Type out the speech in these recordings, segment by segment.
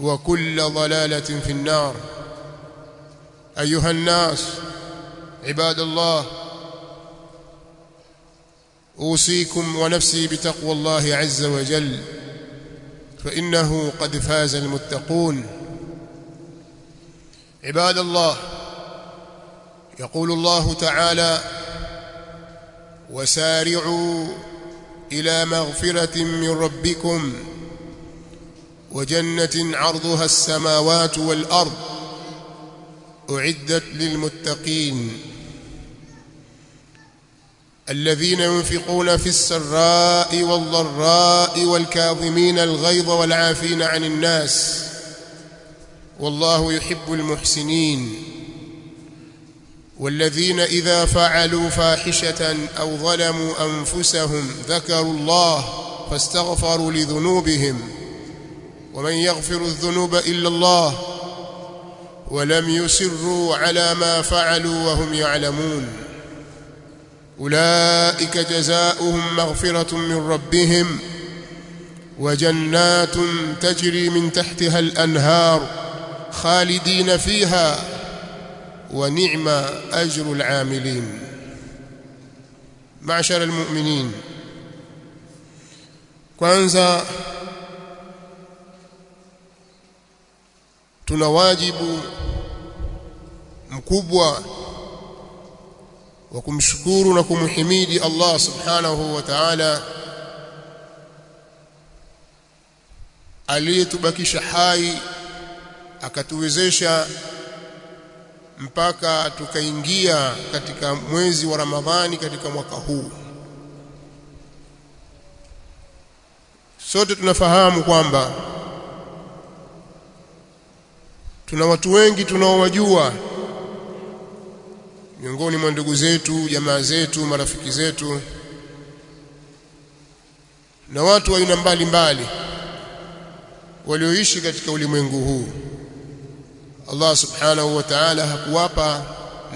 وكل ضلالة في النار. أيها الناس عباد الله أوصيكم ونفسي بتقوى الله عز وجل فإنه قد فاز المتقون. عباد الله يقول الله تعالى وسارعوا إلى مغفرة من ربكم وجنة عرضها السماوات والأرض أعدت للمتقين الذين ينفقون في السراء والضراء والكاظمين الغيظ والعافين عن الناس والله يحب المحسنين والذين إذا فعلوا فاحشة أو ظلموا أنفسهم ذكروا الله فاستغفروا لذنوبهم ومن يغفر الذنوب إلا الله ولم يسروا على ما فعلوا وهم يعلمون. أولئك جزاؤهم مغفرة من ربهم وجنات تجري من تحتها الأنهار خالدين فيها ونعم أجر العاملين. معشر المؤمنين kwanza tuna wajibu mkubwa wa kumshukuru na kumhimidi Allah subhanahu wa ta'ala aliyetubakisha hai akatuwezesha mpaka tukaingia katika mwezi wa Ramadhani katika mwaka huu. Sote tunafahamu kwamba tuna watu wengi tunaowajua. Miongoni mwa ndugu zetu jamaa zetu marafiki zetu. Na watu wa aina mbalimbali walioishi katika ulimwengu huu. Allah subhanahu wa ta'ala hakuwapa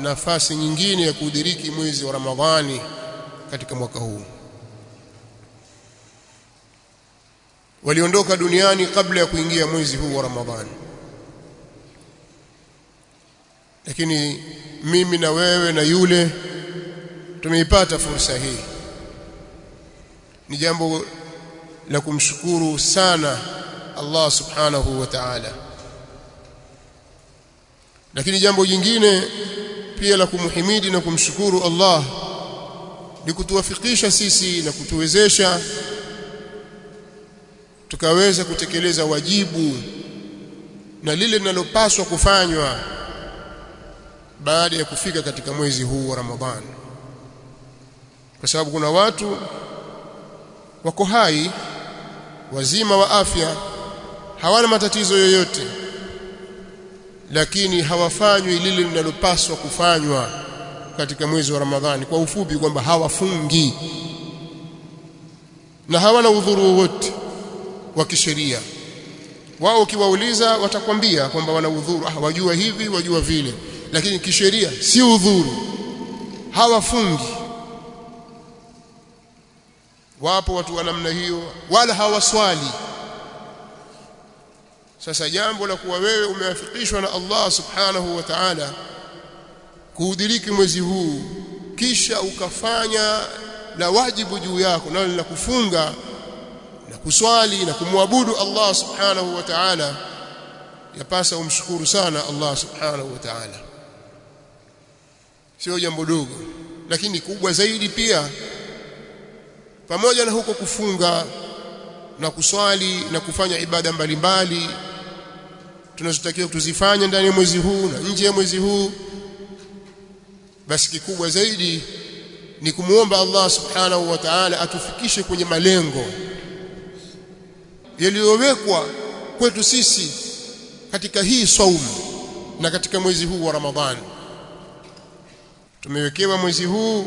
nafasi nyingine ya kudiriki mwezi wa Ramadhani katika mwaka huu. Waliondoka duniani kabla ya kuingia mwezi huu wa Ramadhani lakini mimi na wewe na yule tumeipata fursa hii. Ni jambo la kumshukuru sana Allah subhanahu wa ta'ala. Lakini jambo jingine pia la kumhimidi na kumshukuru Allah ni kutuwafikisha sisi na kutuwezesha tukaweza kutekeleza wajibu na lile linalopaswa kufanywa baada ya kufika katika mwezi huu wa Ramadhani kwa sababu kuna watu wako hai wazima wa afya hawana matatizo yoyote lakini hawafanywi lile linalopaswa kufanywa katika mwezi wa Ramadhani. Kwa ufupi kwamba hawafungi na hawana udhuru wowote wa kisheria. Wao ukiwauliza watakwambia kwamba wana udhuru. Ah wajua hivi wajua vile lakini kisheria si udhuru. Hawafungi. Wapo watu wa namna hiyo wala hawaswali. Sasa jambo la kuwa wewe umeafikishwa na Allah subhanahu wa ta'ala kuudiriki mwezi huu kisha ukafanya la wajibu juu yako nalo la kufunga na kuswali na kumwabudu Allah subhanahu wa ta'ala yapasa umshukuru sana Allah subhanahu wa ta'ala sio jambo dogo lakini kubwa zaidi pia pamoja na huko kufunga na kuswali na kufanya ibada mbalimbali tunazotakiwa tuzifanye ndani ya mwezi huu na nje ya mwezi huu basi kikubwa zaidi ni kumuomba Allah subhanahu wa ta'ala atufikishe kwenye malengo yaliyowekwa kwetu sisi katika hii saumu na katika mwezi huu wa Ramadhani tumewekewa mwezi huu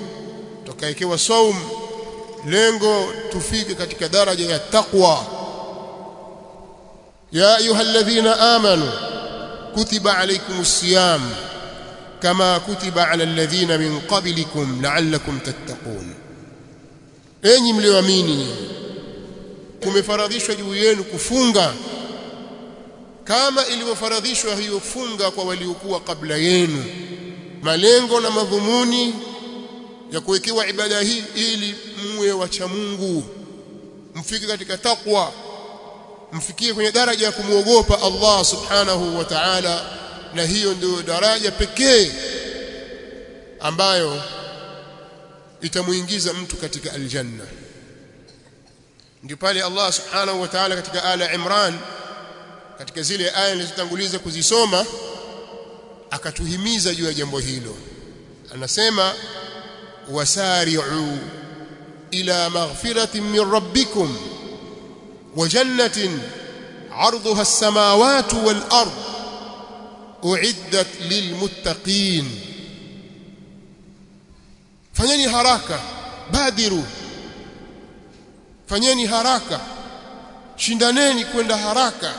tukawekewa saum lengo tufike katika daraja ya taqwa. Ya ayyuhalladhina amanu kutiba alaykumus siyam kama kutiba ala alladhina min qablikum la'allakum tattaqun. Enyi mlioamini kumefaradhishwa juu yenu kufunga kama ilivyofaradhishwa hiyo funga kwa waliokuwa kabla yenu malengo na madhumuni ya kuwekewa ibada hii ili muwe wacha Mungu. Mfike katika takwa mfikie kwenye daraja ya kumwogopa Allah subhanahu wa ta'ala. Na hiyo ndio daraja pekee ambayo itamuingiza mtu katika aljanna. Ndio pale Allah subhanahu wa ta'ala katika ala Imran katika zile aya nilizotanguliza kuzisoma akatuhimiza juu ya jambo hilo. Anasema wasari'u ila maghfiratin min rabbikum wa jannatin 'arduha as-samawati wal ard u'iddat lilmuttaqin fanyeni haraka badiru. Fanyeni haraka shindaneni kwenda haraka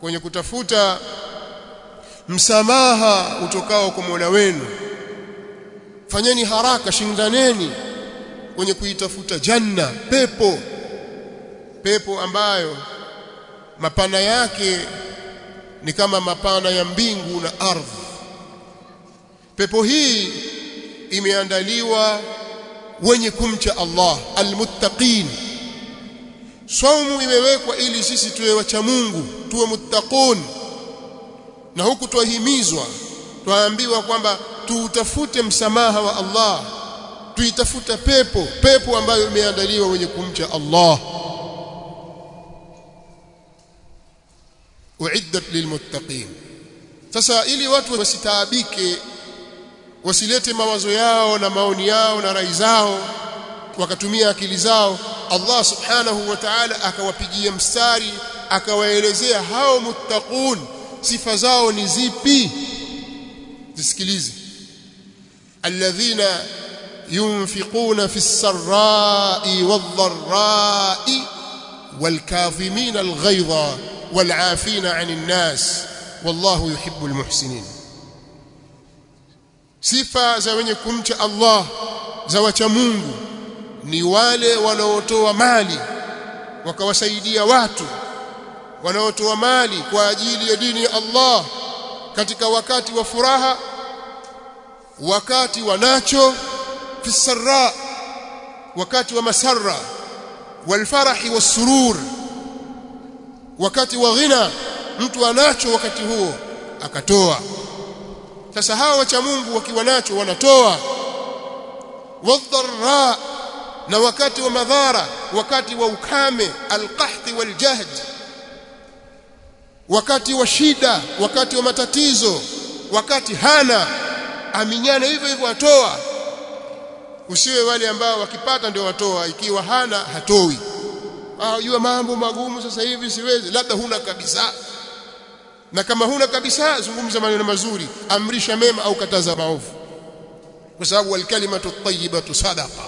kwenye kutafuta msamaha utokao kwa Mola wenu. Fanyeni haraka shindaneni kwenye kuitafuta janna pepo. Pepo ambayo mapana yake ni kama mapana ya mbingu na ardhi. Pepo hii imeandaliwa wenye kumcha Allah almuttaqin. Saumu imewekwa ili sisi tuwe wacha Mungu tuwe muttaqun na huku twahimizwa twaambiwa kwamba tuutafute msamaha wa Allah tuitafuta pepo pepo ambayo imeandaliwa wenye kumcha Allah. Uiddat lilmuttaqin. Sasa ili watu wasitaabike wasilete mawazo yao na maoni yao na rai zao wakatumia akili zao Allah subhanahu wa ta'ala akawapigia mstari akawaelezea hao muttaqun sifa zao ni zipi? Zisikilize. Alladhina yunfiquna fi as-sarra'i wadh-dharra'i wal-kadhimina al-ghayza wal-'afina 'anil nas wallahu yuhibbul muhsinin sifa za wenye kumcha Allah za wacha Mungu ni wale wanaotoa mali wakawasaidia watu wanaotoa mali kwa ajili ya dini ya Allah katika wakati wa furaha wakati wanacho fisarra fi sarra wakati wa masarra walfarahi wasurur wakati wa ghina mtu anacho wakati huo akatoa. Sasa hawa wacha Mungu wakiwa nacho wanatoa. Wadharra na wakati wa madhara wakati wa ukame alqahti waljahd wakati wa shida wakati wa matatizo wakati hana aminyane hivyo hivyo atoa usiwe wale ambao wakipata ndio watoa ikiwa hana hatoi. Ah jua mambo magumu sasa hivi siwezi labda huna kabisa. Na kama huna kabisa zungumza maneno mazuri amrisha mema au kataza maovu. Kwa sababu alkalimatu tayyibatu sadaqa.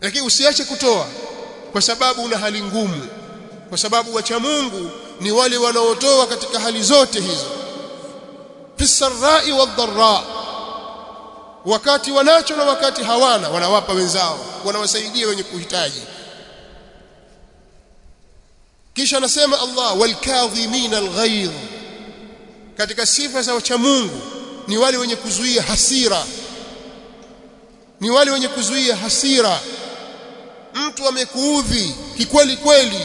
Lakini usiache kutoa kwa sababu una hali ngumu kwa sababu wacha Mungu ni wale wanaotoa katika hali zote hizo. Fisarrai wadharra wakati wanacho na wakati hawana wanawapa wenzao wanawasaidia wenye kuhitaji. Kisha anasema Allah walkadhimin alghayr katika sifa za wacha Mungu ni wale wenye kuzuia hasira. Ni wale wenye kuzuia hasira. Mtu amekuudhi kikweli kweli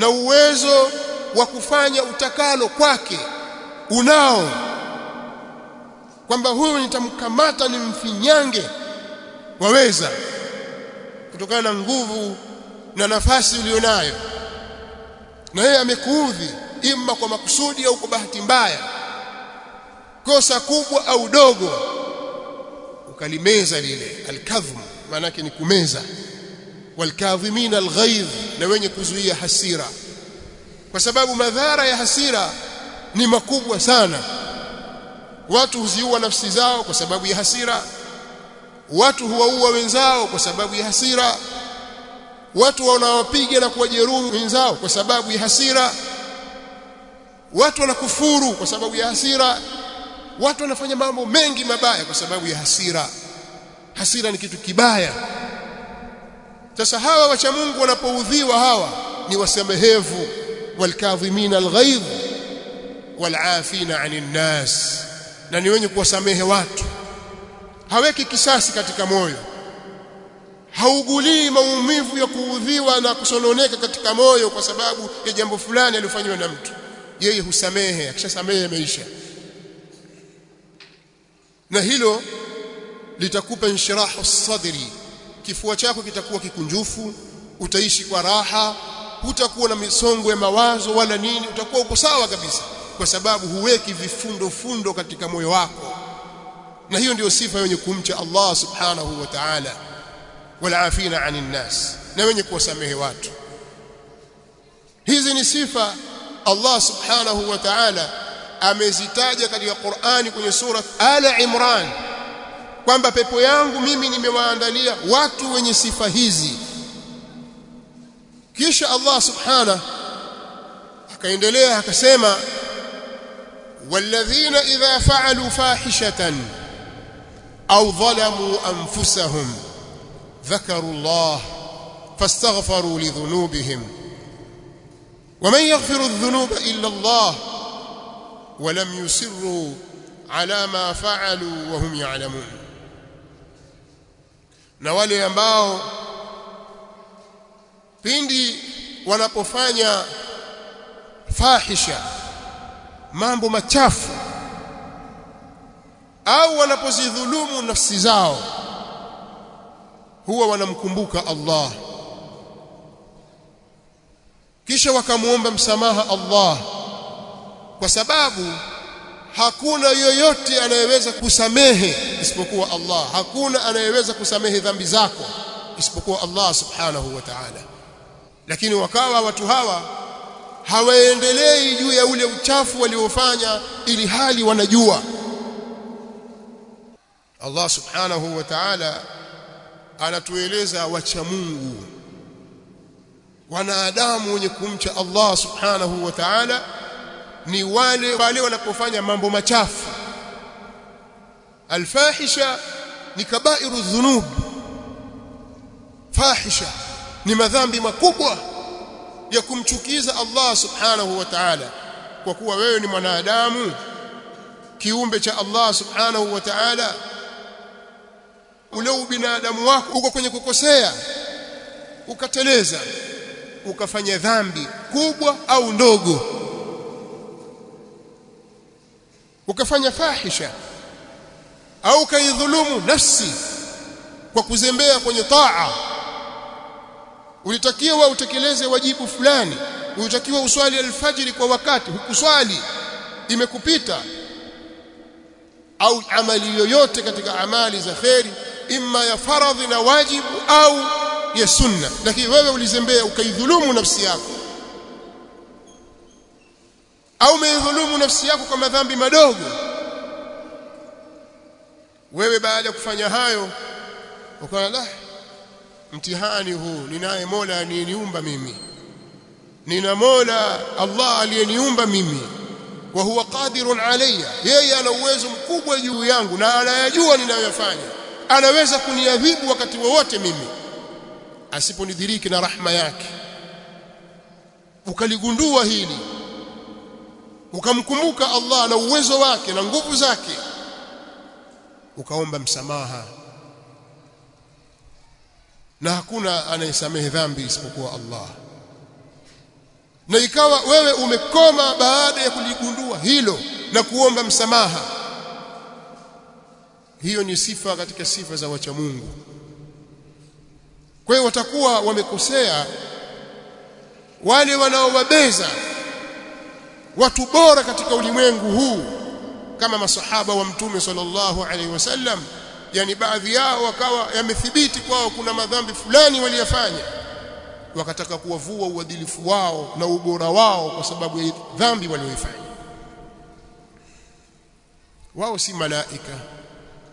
na uwezo wa kufanya utakalo kwake unao. Kwamba huyu nitamkamata ni mfinyange waweza kutokana na nguvu na nafasi ulionayo. Na yeye amekuudhi imma kwa makusudi au kwa bahati mbaya. Kosa kubwa au dogo ukalimeza lile alkadhmu maana ni kumeza walkadhimina alghaidh na wenye kuzuia hasira. Kwa sababu madhara ya hasira ni makubwa sana. Watu huziua nafsi zao kwa sababu ya hasira. Watu huwaua wenzao kwa sababu ya hasira. Watu wanawapiga na kuwajeruhi wenzao kwa sababu ya hasira. Watu wanakufuru kwa sababu ya hasira. Watu wanafanya mambo mengi mabaya kwa sababu ya hasira. Hasira ni kitu kibaya sasa hawa wacha Mungu wanapoudhiwa hawa ni wasamehevu. Walkadhimina alghaidh walafina anin nas. Na ni wenye kuwasamehe watu. Haweki kisasi katika moyo. Haugulii maumivu ya kuudhiwa na kusononeka katika moyo kwa sababu ya jambo fulani aliyofanywa na mtu. Yeye husamehe akishasamehe maisha. Na hilo litakupa inshirahu sadri kifua chako kitakuwa kikunjufu utaishi kwa raha hutakuwa na misongo ya mawazo wala nini utakuwa uko sawa kabisa kwa sababu huweki vifundo fundo katika moyo wako. Na hiyo ndiyo sifa yenye kumcha Allah subhanahu wa ta'ala. Walafina anin nas na wenye kuwasamehe watu. Hizi ni sifa Allah subhanahu wa ta'ala amezitaja katika Qur'ani kwenye sura Ala Imran kwamba pepo yangu mimi nimewaandalia watu wenye sifa hizi. Kisha Allah subhanahu akaendelea akasema والذين إذا فعلوا فاحشة أو ظلموا أنفسهم ذكروا الله فاستغفروا لذنوبهم ومن يغفر الذنوب إلا الله ولم يسروا على ما فعلوا وهم يعلمون na wale ambao pindi wanapofanya fahisha mambo machafu au wanapozidhulumu nafsi zao huwa wanamkumbuka Allah. Kisha wakamuomba msamaha Allah kwa sababu hakuna yoyote anayeweza kusamehe isipokuwa Allah. Hakuna anayeweza kusamehe dhambi zako isipokuwa Allah subhanahu wa ta'ala. Lakini wakawa watu hawa hawaendelei juu ya ule uchafu waliofanya ili hali wanajua. Allah subhanahu wa ta'ala anatueleza wacha Mungu. Wanadamu wenye kumcha Allah subhanahu wa ta'ala ni wale wale wanapofanya mambo machafu. Alfahisha ni kabairu dhunub. Fahisha ni madhambi makubwa ya kumchukiza Allah subhanahu wa ta'ala. Kwa kuwa wewe ni mwanadamu kiumbe cha Allah subhanahu wa ta'ala ule ubinadamu wako uko kwenye kukosea ukateleza ukafanya dhambi kubwa au ndogo ukafanya fahisha au kaidhulumu nafsi kwa kuzembea kwenye taa. Ulitakiwa utekeleze wajibu fulani ulitakiwa uswali alfajiri kwa wakati hukuswali imekupita. Au amali yoyote katika amali za kheri imma ya faradhi na wajibu au ya sunna. Lakini wewe ulizembea ukaidhulumu nafsi yako au umeidhulumu nafsi yako kwa madhambi madogo? Wewe baada ya kufanya hayo ukaona la mtihani huu ninaye Mola aliyeniumba mimi. Nina Mola Allah aliyeniumba mimi. Wa huwa qadirun alayya. Yeye ana uwezo mkubwa juu yangu na anayajua ninayoyafanya. Anaweza kuniadhibu wakati wowote mimi asiponidhiriki na rahma yake. Ukaligundua hili ukamkumbuka Allah na uwezo wake na nguvu zake ukaomba msamaha. Na hakuna anayesamehe dhambi isipokuwa Allah. Na ikawa wewe umekoma baada ya kuligundua hilo na kuomba msamaha. Hiyo ni sifa katika sifa za wacha Mungu. Kwa hiyo watakuwa wamekosea wale wanaowabeza watu bora katika ulimwengu huu kama masahaba wa mtume sallallahu alaihi wasallam. Yani baadhi yao wakawa yamethibiti kwao kuna madhambi fulani waliyafanya. Wakataka kuwavua uadilifu wao na ubora wao kwa sababu ya dhambi walioifanya. Wao si malaika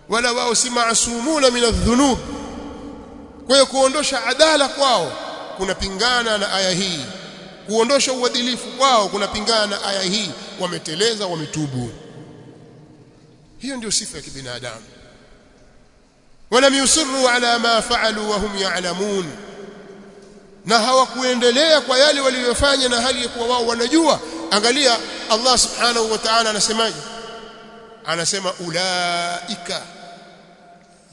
wala wao si maasumuna min adh-dhunub. Kwa hiyo kuondosha adala kwao kunapingana na aya hii kuondosha uadilifu kwao kunapingana na aya hii wameteleza wametubu. Hiyo ndio sifa ya kibinadamu. Wala yusiru ala ma faalu wa hum ya'lamun. Na hawakuendelea kwa yale waliyofanya na hali ya kuwa wao wanajua. Angalia Allah subhanahu wa ta'ala anasemaje? Anasema ulaika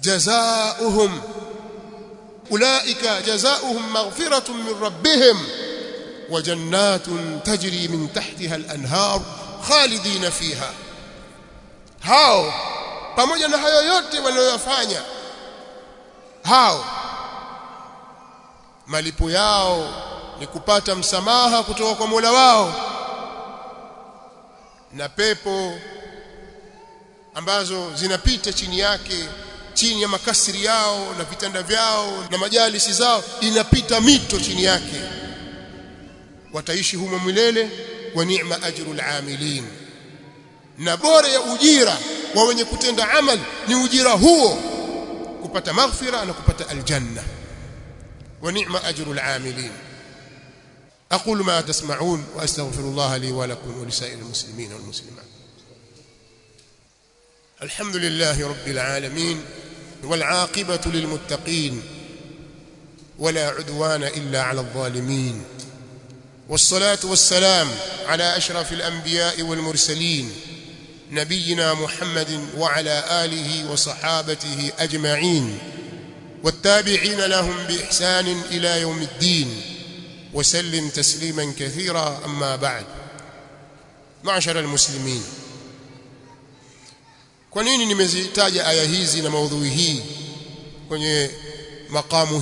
jazaohum ulaika jazaohum maghfiratun min rabbihim jannatun tajri min tahtiha al-anhar khalidina fiha. Hao pamoja na hayo yote waliyofanya hao malipo yao ni kupata msamaha kutoka kwa Mola wao na pepo ambazo zinapita chini yake chini ya makasiri yao na vitanda vyao na majalisi zao inapita mito chini yake wataishi humo milele wa ni'ma ajrul amilin na bora ya ujira wa wenye kutenda amali ni ujira huo kupata maghfira na kupata aljanna wa ni'ma ajrul amilin أقول ما تسمعون وأستغفر الله لي ولكم ولسائر المسلمين والمسلمات الحمد لله رب العالمين والعاقبة للمتقين ولا عدوان إلا على الظالمين والصلاة والسلام على أشرف الأنبياء والمرسلين نبينا محمد وعلى آله وصحابته أجمعين والتابعين لهم بإحسان إلى يوم الدين وسلم تسليما كثيرا أما بعد. معشر المسلمين kwa nini nimezitaja aya hizi na maudhui hii kwenye makamu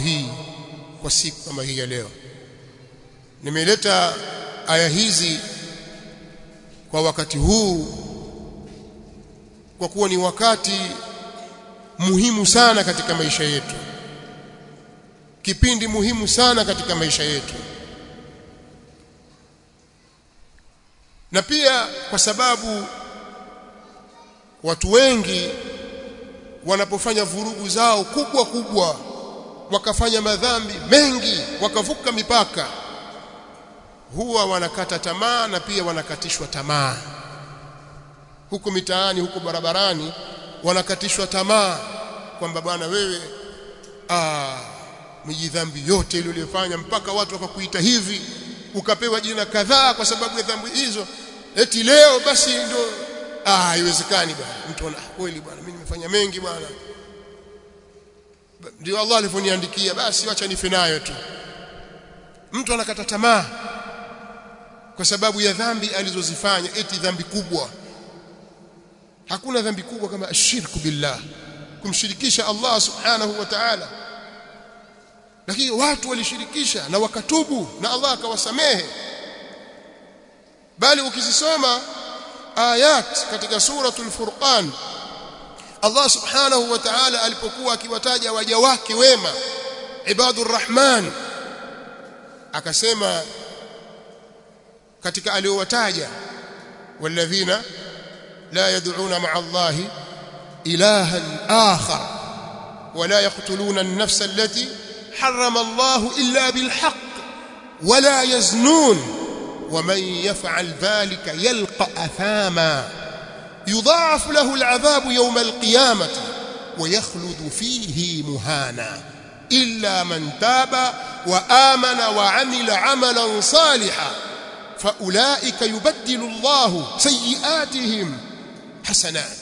nimeleta aya hizi kwa wakati huu kwa kuwa ni wakati muhimu sana katika maisha yetu. Kipindi muhimu sana katika maisha yetu. Na pia kwa sababu watu wengi wanapofanya vurugu zao kubwa kubwa wakafanya madhambi mengi wakavuka mipaka huwa wanakata tamaa na pia wanakatishwa tamaa. Huko mitaani huko barabarani wanakatishwa tamaa kwamba bwana wewe ah miji dhambi yote ile uliyofanya mpaka watu wakakuita hivi ukapewa jina kadhaa kwa sababu ya dhambi hizo eti leo basi ndio ah haiwezekani bwana. Mtu ana kweli bwana mimi nimefanya mengi bwana. Ndio Allah alivyoniandikia basi acha nife nayo tu. Mtu anakata tamaa kwa sababu ya dhambi alizozifanya eti dhambi kubwa. Hakuna dhambi kubwa kama ashirku billah kumshirikisha Allah subhanahu wa ta'ala. Lakini watu walishirikisha na wakatubu na Allah akawasamehe. Bali ukizisoma ayat katika suratul furqan Allah subhanahu wa ta'ala alipokuwa akiwataja waja wake wema ibadur rahman akasema katika aliyowataja walladhina la yad'una ma'a Allah ilahan akhar ولا يقتلون النفس التي حرم الله إلا بالحق ولا يزنون ومن يفعل ذلك يلقى يضاعف له العذاب يوم القيامة ويخلد فيه مهانا إلا من تاب وآمن وعمل عملا صالحا فأولئك يبدل الله سيئاتهم حسنات.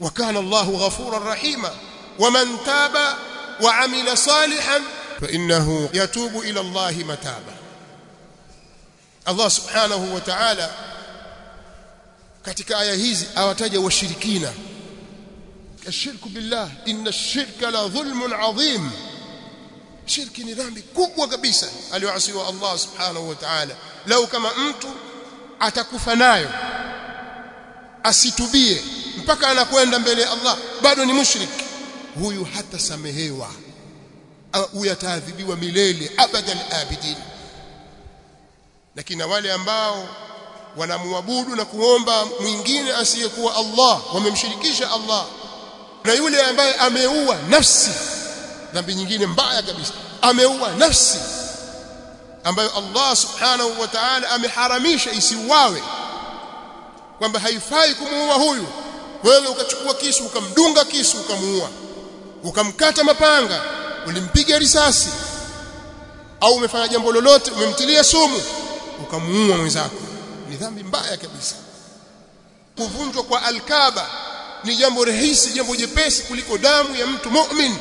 وكان الله غفورا رحيما. ومن تاب وعمل صالحا فإنه يتوب إلى الله متابا. الله سبحانه وتعالى katika aya hizi awataja washirikina ashirku billah inna ash-shirka la dhulmun adhim shirki ni dhambi kubwa kabisa aliyoasiwa Allah subhanahu wa ta'ala. Lau kama mtu atakufa nayo asitubie mpaka anakwenda mbele ya Allah bado ni mushrik. Huyu hatasamehewa huyu ataadhibiwa milele abadan abidin. Lakini wale ambao wanamwabudu na kuomba mwingine asiyekuwa Allah wamemshirikisha Allah na yule ambaye ameua nafsi dhambi nyingine mbaya kabisa. Ameua nafsi ambayo Allah subhanahu wa ta'ala ameharamisha isiuawe. Kwamba haifai kumuua huyu. Wewe ukachukua kisu ukamdunga kisu ukamuua. Ukamkata mapanga ulimpiga risasi. Au umefanya jambo lolote umemtilia sumu ukamuua mwenzako. Ni dhambi mbaya kabisa. Kuvunjwa kwa alkaba ni jambo rahisi jambo jepesi kuliko damu ya mtu mu'min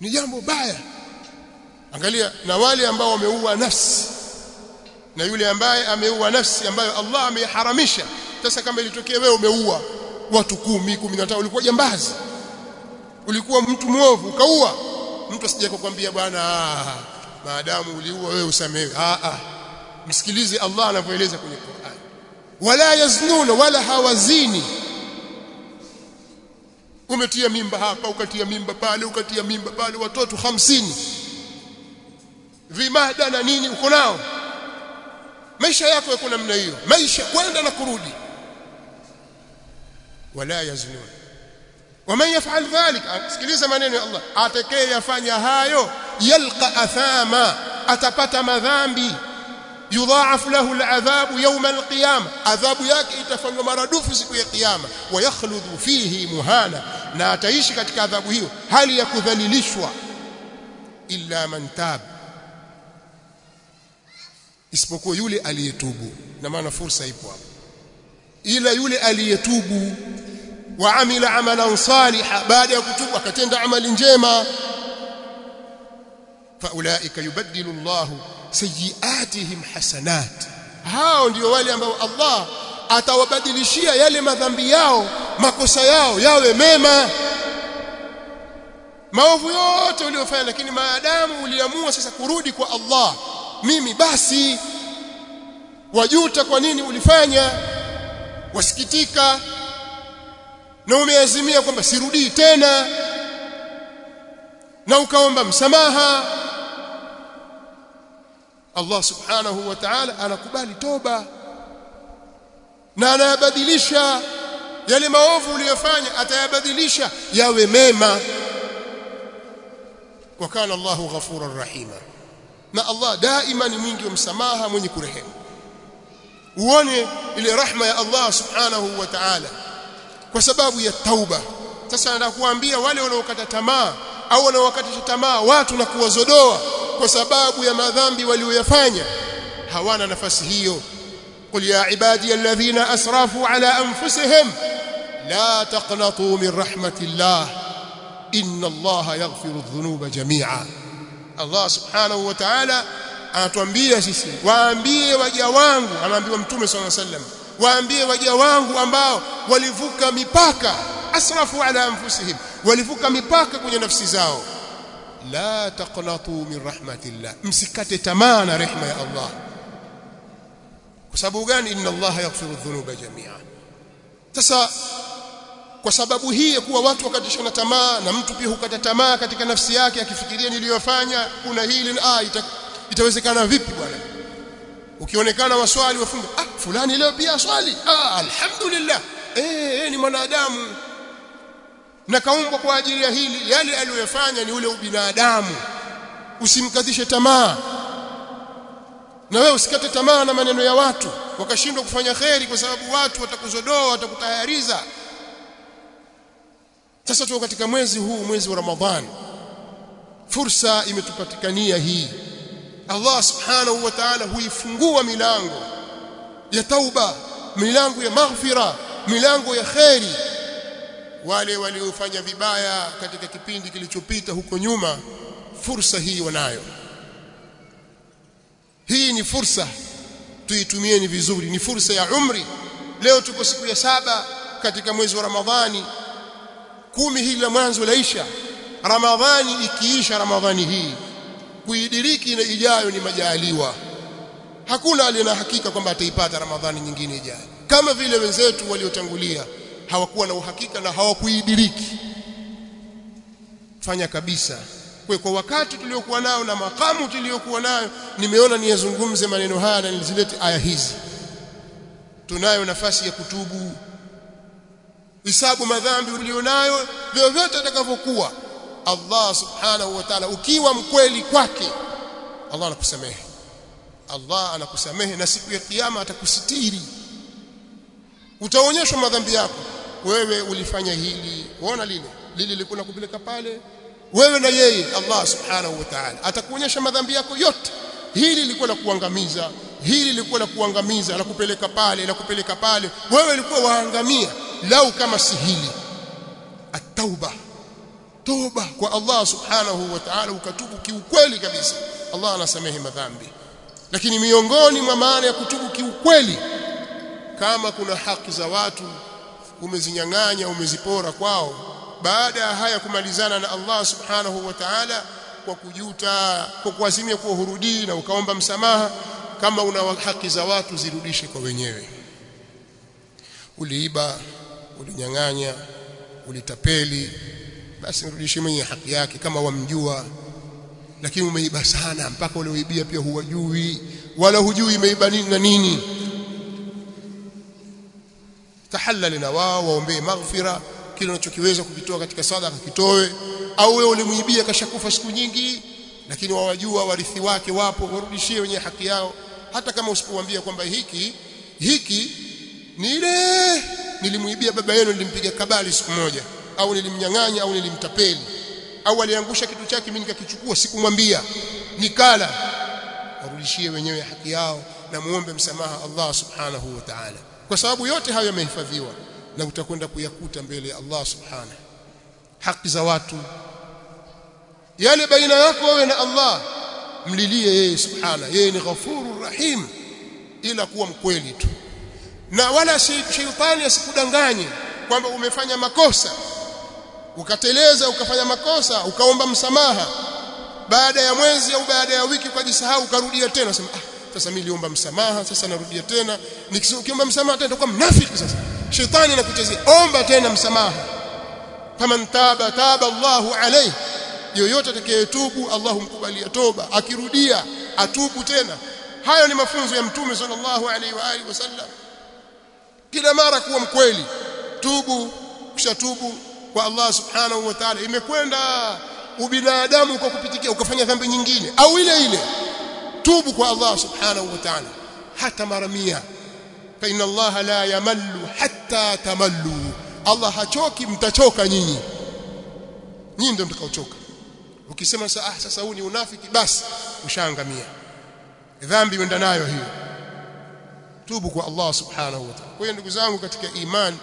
ni jambo baya. Angalia na wale ambao wameua nafsi na yule ambaye ameua nafsi ambayo Allah ameharamisha. Sasa kama ilitokea wewe umeua watu kumi, kumi na tano ulikuwa jambazi. Ulikuwa mtu mwovu ukaua. Mtu asije kukwambia bwana maadamu uliua wewe usamewe ah ah. Msikilize Allah anavyoeleza kwenye Qur'an. Wala yaznuna wala hawazini umetia mimba hapa ukatia mimba pale ukatia mimba pale watoto hamsini. Vimada na nini uko nao? Maisha yako yako namna hiyo. Maisha kwenda na kurudi. Wala yaznun waman yaf'al dhalik sikiliza maneno ya Allah. Atakaye yafanya hayo yalqa athama atapata madhambi yudhaaf lahu al'adhabu yawm al-qiyama adhabu yake itafanywa maradufu siku ya kiyama. Wayakhludu fihi muhana na ataishi katika adhabu hiyo. Hali ya kudhalilishwa. Illa man tab isipokuwa yule aliyetubu. Na maana fursa ipo hapo. Ila yule aliyetubu. Wa amila amalan saliha baada ya kutubu akatenda amali njema. Faulaika yubaddilu Allahu sayiatihim hasanat. Hao ndio wale ambao Allah atawabadilishia yale madhambi yao makosa yao yawe mema. Maovu yote uliyofanya lakini maadamu uliamua sasa kurudi kwa Allah mimi basi. Wajuta kwa nini ulifanya? Wasikitika. Na umeazimia kwamba sirudii tena. Na ukaomba msamaha Allah subhanahu wa ta'ala anakubali toba. Na anayabadilisha yale maovu uliyofanya atayabadilisha yawe mema. Wa kana Allahu ghafurar rahima. Na Allah daima ni mwingi wa msamaha mwenye kurehemu. Uone ile rahma ya Allah subhanahu wa ta'ala. Kwa sababu ya tauba. Sasa nataka kuambia wale wanaokata tamaa au wanaowakatisha tamaa watu na kuwazodoa kwa sababu ya madhambi walioyafanya hawana nafasi hiyo. Qul ya ibadiy alladhina asrafu ala anfusihim la taqnatu min rahmatillah inna allaha yaghfiru dhunuba jami'a. Allah subhanahu wa ta'ala anatuambia sisi waambie waja wangu anaambiwa mtume sallallahu alaihi wasallam waambie waja wangu ambao walivuka mipaka asrafu ala anfusihim walivuka mipaka kwenye nafsi zao la taqnatu min rahmatillah. Msikate tamaa na rehema ya Allah. Kwa sababu gani? Inna Allah yaghfiru dhunuba jamia. Sasa kwa sababu hii ya kuwa watu wakatishana tamaa na mtu pia hukata tamaa katika nafsi yake akifikiria niliyofanya kuna hili ah ita, itawezekana vipi bwana? Ukionekana waswali wafunga ah fulani leo pia swali ah alhamdulillah. Eh, eh ni mwanadamu na kaumbwa kwa ajili ya hili yale aliyofanya ni ule ubinadamu. Usimkatishe tamaa. Na wewe usikate tamaa na maneno ya watu. Wakashindwa kufanya kheri kwa sababu watu watakuzodoa watakutayariza. Sasa tuko katika mwezi huu mwezi wa Ramadhani fursa imetupatikania hii. Allah subhanahu wa ta'ala huifungua milango ya tauba milango ya maghfira milango ya kheri wale waliofanya vibaya katika kipindi kilichopita huko nyuma fursa hii wanayo. Hii ni fursa tuitumieni vizuri. Ni fursa ya umri. Leo tuko siku ya saba katika mwezi wa Ramadhani. Kumi hili la mwanzo laisha. Ramadhani ikiisha Ramadhani hii kuidiriki na ijayo ni majaliwa hakuna aliyena hakika kwamba ataipata Ramadhani nyingine ijayo. Kama vile wenzetu waliotangulia hawakuwa na uhakika na hawakuidiriki. Fanya kabisa. Kwa kwa wakati tuliokuwa nao na makamu tuliokuwa nayo nimeona niyazungumze maneno haya na nizilete aya hizi. Tunayo nafasi ya kutubu. Hisabu madhambi ulionayo vyovyote atakavyokuwa Allah subhanahu wa ta'ala ukiwa mkweli kwake Allah anakusamehe. Allah anakusamehe na siku ya kiyama atakusitiri utaonyeshwa madhambi yako wewe ulifanya hili. Uona lile. Lile lilikuwa kupeleka pale. Wewe na yeye Allah subhanahu wa ta'ala atakuonyesha madhambi yako yote. Hili lilikuwa la kuangamiza. Hili lilikuwa la kuangamiza la kupeleka pale la kupeleka pale. Wewe ulikuwa waangamia lau kama si hili. At-tauba. Toba kwa Allah subhanahu wa ta'ala ukatubu kiukweli kabisa. Allah anasamehe madhambi. Lakini miongoni mwa maana ya kutubu kiukweli kama kuna haki za watu umezinyang'anya umezipora kwao baada ya haya kumalizana na Allah subhanahu wa ta'ala kwa kujuta kwa kuazimia kuwa hurudii na ukaomba msamaha kama una haki za watu zirudishe kwa wenyewe. Uliiba ulinyang'anya ulitapeli basi mrudishie mwenye haki yake kama wamjua. Lakini umeiba sana mpaka ulioibia pia huwajui wala hujui imeiba nini na nini tahallali na wao waombee maghfira kile unachokiweza kukitoa katika sadaka kitoe au wewe ulimuibia kashakufa siku nyingi lakini wawajua warithi wake wapo warudishie wenye haki yao. Hata kama usipomwambia kwamba hiki hiki ni ile nilimuibia baba yenu nilimpiga kabali siku moja. Au nilimnyang'anya au nilimtapeli. Au aliangusha kitu chake mimi nikakichukua sikumwambia. Nikala warudishie wenyewe haki yao na muombe msamaha Allah subhanahu wa ta'ala kwa sababu yote hayo yamehifadhiwa na utakwenda kuyakuta mbele ya Allah subhanahu. Haki za watu. Yale baina yako wewe na Allah mlilie yeye subhana yeye ni ghafuru rahim ila kuwa mkweli tu. Na wala sheitani asikudanganye kwamba umefanya makosa ukateleza ukafanya makosa ukaomba msamaha. Baada ya mwezi au baada ya wiki ukajisahau ukarudia tena sema ah sasa mimi niliomba msamaha sasa narudia tena. Nikiomba msamaha tena nitakuwa mnafiki sasa. Shetani anakuchezea omba tena msamaha. Faman taba taba Allahu alayhi. Yoyote atakayetubu Allah humkubalia toba. Akirudia atubu tena. Hayo ni mafunzo ya mtume sallallahu alaihi wa alihi wasallam. Kila mara kuwa mkweli tubu. Kushatubu kwa Allah subhanahu wa ta'ala. Imekwenda ubinadamu kwa kupitikia ukafanya dhambi nyingine. Au ile ile tubu kwa Allah subhanahu wa ta'ala. Hata mara mia. Fa inna Allah la yamallu hatta tamallu. Allah hachoki mtachoka nyinyi. Nyinyi ndio mtakaochoka. Ukisema sasa ah sasa huu ni unafiki basi ushaangamia. Dhambi wenda nayo hiyo. Tubu kwa Allah subhanahu wa ta'ala. Kwa hiyo ndugu zangu katika iman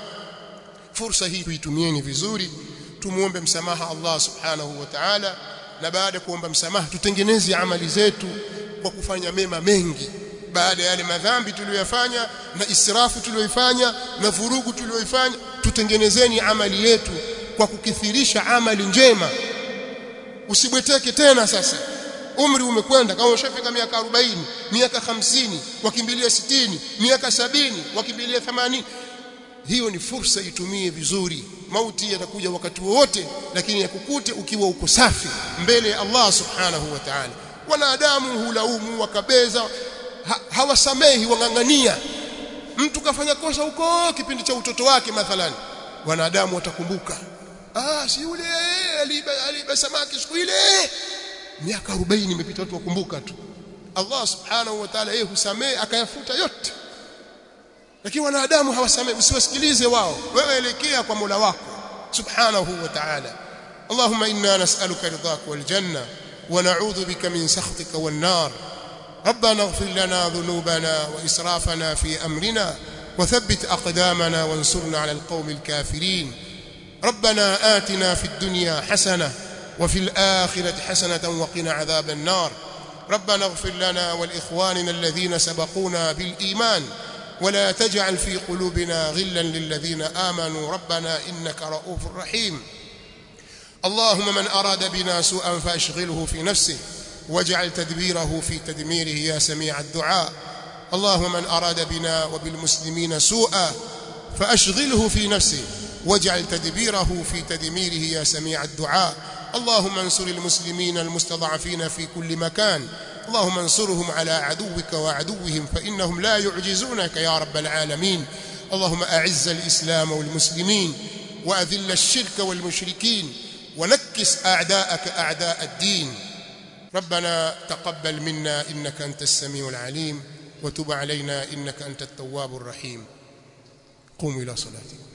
fursa hii tuitumieni vizuri tumuombe msamaha Allah subhanahu wa ta'ala na baada ya kuomba msamaha tutengeneze amali zetu kwa kufanya mema mengi. Baada ya yale madhambi tuliyoyafanya na israfu tuliyoifanya na vurugu tuliyoifanya tutengenezeni amali yetu kwa kukithirisha amali njema. Usibweteke tena sasa. Umri umekwenda kama ushafika miaka 40 miaka 50 wakimbilia 60 miaka 70 wakimbilia 80 hiyo ni fursa itumie vizuri. Mauti yatakuja wakati wowote lakini yakukute ukiwa uko safi mbele ya Allah subhanahu wa ta'ala wanadamu hulaumu wakabeza ha, hawasamehi wang'ang'ania. Mtu kafanya kosa huko kipindi cha utoto wake mathalani wanadamu watakumbuka. Ah si yule aliba aliba samaki siku ile. Miaka 40 imepita watu wakumbuka tu. Allah subhanahu wa ta'ala yeye husamehe akayafuta yote. Lakini wanadamu hawasamehe usiwasikilize wao. Wewe elekea kwa Mola wako subhanahu wa ta'ala. Allahumma inna nas'aluka ridhaka wal janna ونعوذ بك من سخطك والنار. ربنا اغفر لنا ذنوبنا وإسرافنا في أمرنا وثبت أقدامنا وانصرنا على القوم الكافرين. ربنا آتنا في الدنيا حسنة وفي الآخرة حسنة وقنا عذاب النار. ربنا اغفر لنا ولإخواننا الذين سبقونا بالإيمان ولا تجعل في قلوبنا غلا للذين آمنوا. ربنا إنك رؤوف رحيم. اللهم من أراد بنا سوءا فأشغله في نفسه واجعل تدبيره في تدميره يا سميع الدعاء. اللهم من أراد بنا وبالمسلمين سوءا فأشغله في نفسه واجعل تدبيره في تدميره يا سميع الدعاء. اللهم انصر المسلمين المستضعفين في كل مكان اللهم انصرهم على عدوك وعدوهم فإنهم لا يعجزونك يا رب العالمين. اللهم أعز الإسلام والمسلمين وأذل الشرك والمشركين ونكس أعداءك أعداء الدين. ربنا تقبل منا إنك أنت السميع العليم وتب علينا إنك أنت التواب الرحيم. قوموا إلى صلاتكم.